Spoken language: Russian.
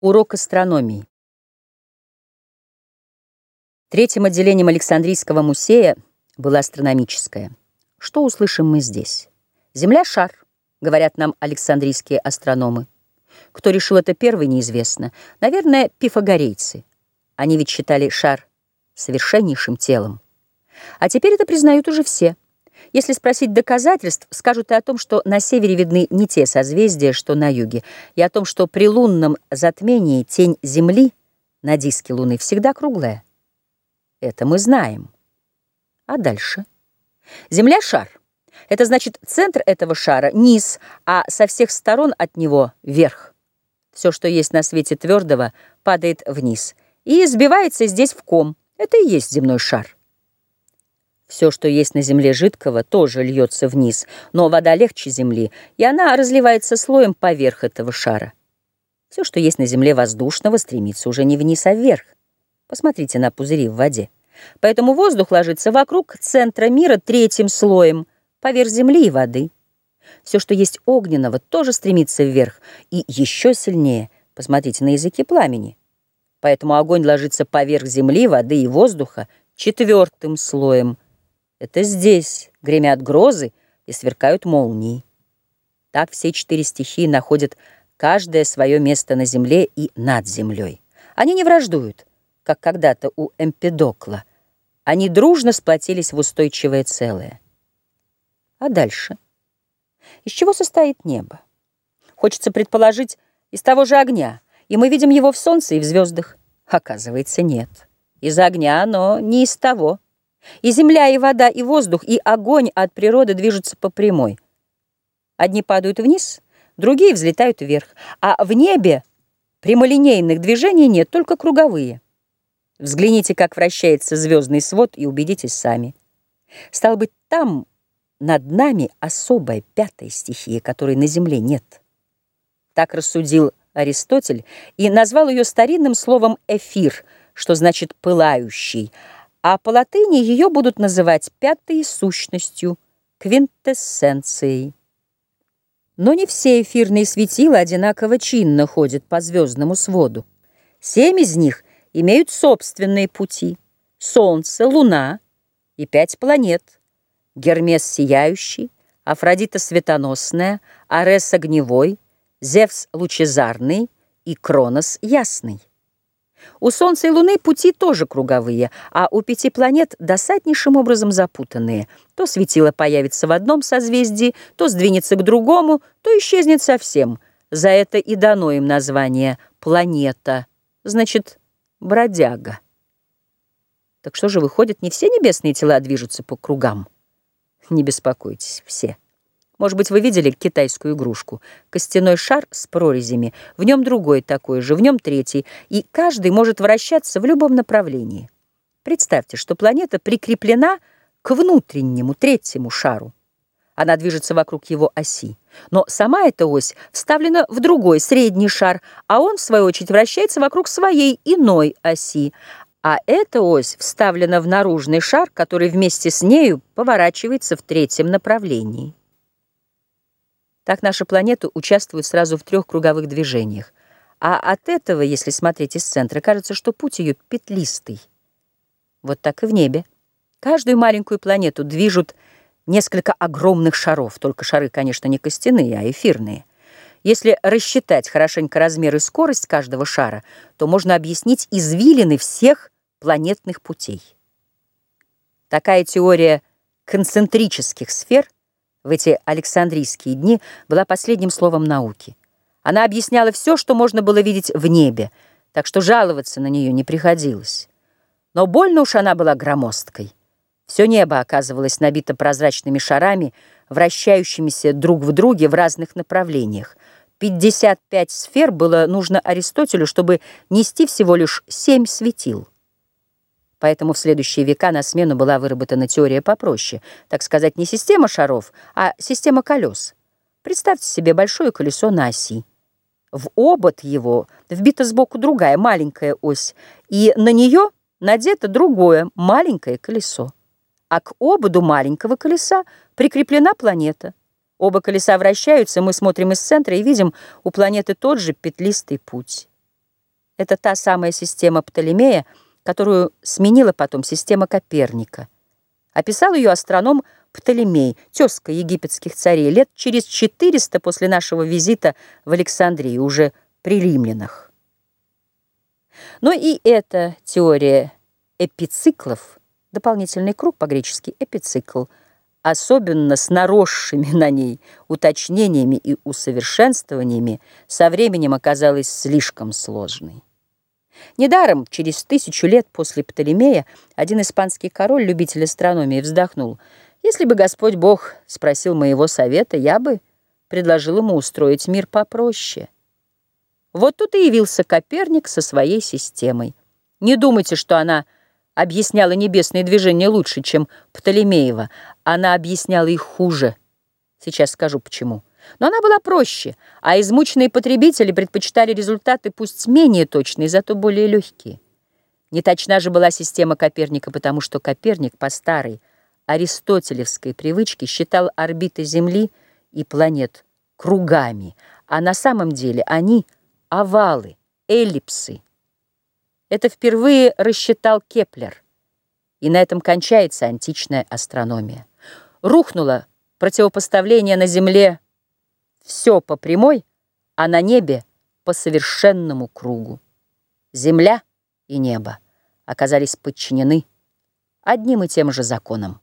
Урок астрономии. Третьим отделением Александрийского музея было астрономическое. Что услышим мы здесь? Земля — шар, говорят нам александрийские астрономы. Кто решил это первый, неизвестно. Наверное, пифагорейцы. Они ведь считали шар совершеннейшим телом. А теперь это признают уже все — если спросить доказательств, скажут и о том, что на севере видны не те созвездия, что на юге, и о том, что при лунном затмении тень Земли на диске Луны всегда круглая. Это мы знаем. А дальше? Земля — шар. Это значит, центр этого шара — низ, а со всех сторон от него — вверх. Все, что есть на свете твердого, падает вниз и сбивается здесь в ком. Это и есть земной шар. Все, что есть на земле жидкого, тоже льется вниз, но вода легче земли, и она разливается слоем поверх этого шара. Все, что есть на земле воздушного, стремится уже не вниз, а вверх. Посмотрите на пузыри в воде. Поэтому воздух ложится вокруг центра мира третьим слоем, поверх земли и воды. Все, что есть огненного, тоже стремится вверх, и еще сильнее, посмотрите на языки пламени. Поэтому огонь ложится поверх земли, воды и воздуха четвертым слоем – это здесь гремят грозы и сверкают молнии. Так все четыре стихии находят каждое свое место на земле и над землей. Они не враждуют, как когда-то у Эмпедокла. Они дружно сплотились в устойчивое целое. А дальше? Из чего состоит небо? Хочется предположить, из того же огня, и мы видим его в солнце и в звездах. Оказывается, нет. Из огня, но не из того. И земля, и вода, и воздух, и огонь от природы движутся по прямой. Одни падают вниз, другие взлетают вверх, а в небе прямолинейных движений нет, только круговые. Взгляните, как вращается звездный свод, и убедитесь сами. Стало быть, там над нами особая пятая стихия, которой на Земле нет. Так рассудил Аристотель и назвал ее старинным словом «эфир», что значит «пылающий», а по латыни ее будут называть пятой сущностью, квинтэссенцией. Но не все эфирные светила одинаково чинно ходят по звездному своду. Семь из них имеют собственные пути. Солнце, Луна и пять планет. Гермес Сияющий, Афродита Светоносная, Арес Огневой, Зевс Лучезарный и Кронос Ясный. У Солнца и Луны пути тоже круговые, а у пяти планет досаднейшим образом запутанные. То светило появится в одном созвездии, то сдвинется к другому, то исчезнет совсем. За это и дано им название «планета», значит, «бродяга». Так что же выходит, не все небесные тела движутся по кругам? Не беспокойтесь, все. Может быть, вы видели китайскую игрушку? Костяной шар с прорезями, в нем другой такой же, в нем третий, и каждый может вращаться в любом направлении. Представьте, что планета прикреплена к внутреннему, третьему шару. Она движется вокруг его оси. Но сама эта ось вставлена в другой, средний шар, а он, в свою очередь, вращается вокруг своей иной оси. А эта ось вставлена в наружный шар, который вместе с нею поворачивается в третьем направлении. Так наша планета участвует сразу в трех круговых движениях. А от этого, если смотреть из центра, кажется, что путь ее петлистый. Вот так и в небе. Каждую маленькую планету движут несколько огромных шаров, только шары, конечно, не костяные, а эфирные. Если рассчитать хорошенько размер и скорость каждого шара, то можно объяснить извилины всех планетных путей. Такая теория концентрических сфер – в эти Александрийские дни была последним словом науки. Она объясняла все, что можно было видеть в небе, так что жаловаться на нее не приходилось. Но больно уж она была громоздкой. Все небо оказывалось набито прозрачными шарами, вращающимися друг в друге в разных направлениях. 55 сфер было нужно Аристотелю, чтобы нести всего лишь семь светил. Поэтому в следующие века на смену была выработана теория попроще, так сказать, не система шаров, а система колес. Представьте себе большое колесо на оси. В обод его вбита сбоку другая маленькая ось, и на нее надето другое маленькое колесо. А к ободу маленького колеса прикреплена планета. Оба колеса вращаются, мы смотрим из центра и видим у планеты тот же петлистый путь. Это та самая система Птолемея, которую сменила потом система Коперника. Описал ее астроном Птолемей, тезка египетских царей, лет через 400 после нашего визита в Александрию, уже при римлянах. Но и эта теория эпициклов, дополнительный круг по-гречески эпицикл, особенно с наросшими на ней уточнениями и усовершенствованиями, со временем оказалась слишком сложной. Недаром, через тысячу лет после Птолемея, один испанский король, любитель астрономии, вздохнул. «Если бы Господь Бог спросил моего совета, я бы предложил ему устроить мир попроще». Вот тут и явился Коперник со своей системой. Не думайте, что она объясняла небесные движения лучше, чем Птолемеева. Она объясняла их хуже. Сейчас скажу, почему. Но она была проще, а измученные потребители предпочитали результаты пусть менее точные, зато более легкие. Неточна же была система Коперника, потому что Коперник по старой аристотелевской привычке считал орбиты Земли и планет кругами, а на самом деле они — овалы, эллипсы. Это впервые рассчитал Кеплер, и на этом кончается античная астрономия. Рухнуло противопоставление на Земле все по прямой, а на небе по совершенному кругу. Земля и небо оказались подчинены одним и тем же законам.